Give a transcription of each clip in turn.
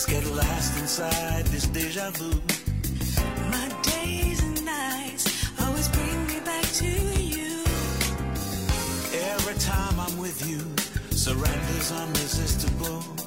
Let's get lost inside this deja vu. My days and nights always bring me back to you. Every time I'm with you, surrender's unresistible.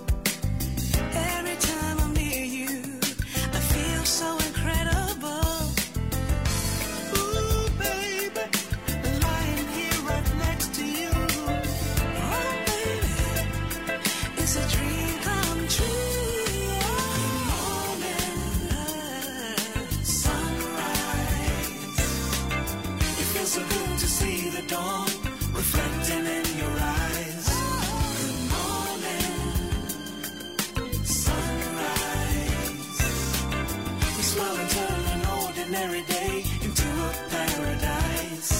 Ordinary day into a paradise.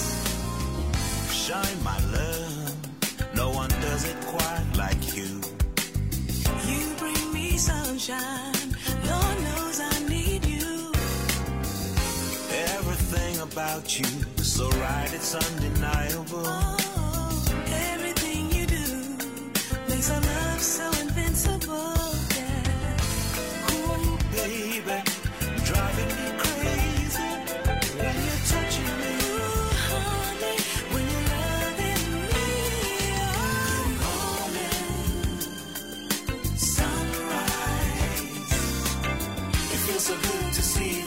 Shine, my love. No one does it quite like you. You bring me sunshine. Lord knows I need you. Everything about you, is so right, it's undeniable. Oh,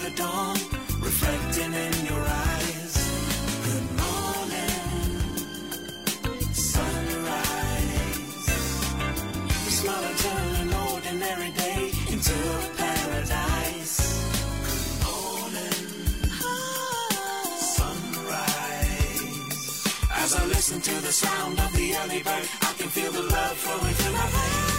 the dawn reflecting in your eyes. Good morning, sunrise. We smile turn an ordinary day into a paradise. Good morning, sunrise. As I listen to the sound of the early bird, I can feel the love flowing through my veins.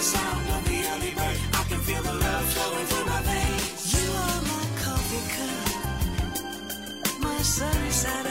the sound of the early bird. I can feel the love flowing through my veins. You are my coffee cup, my sunny side.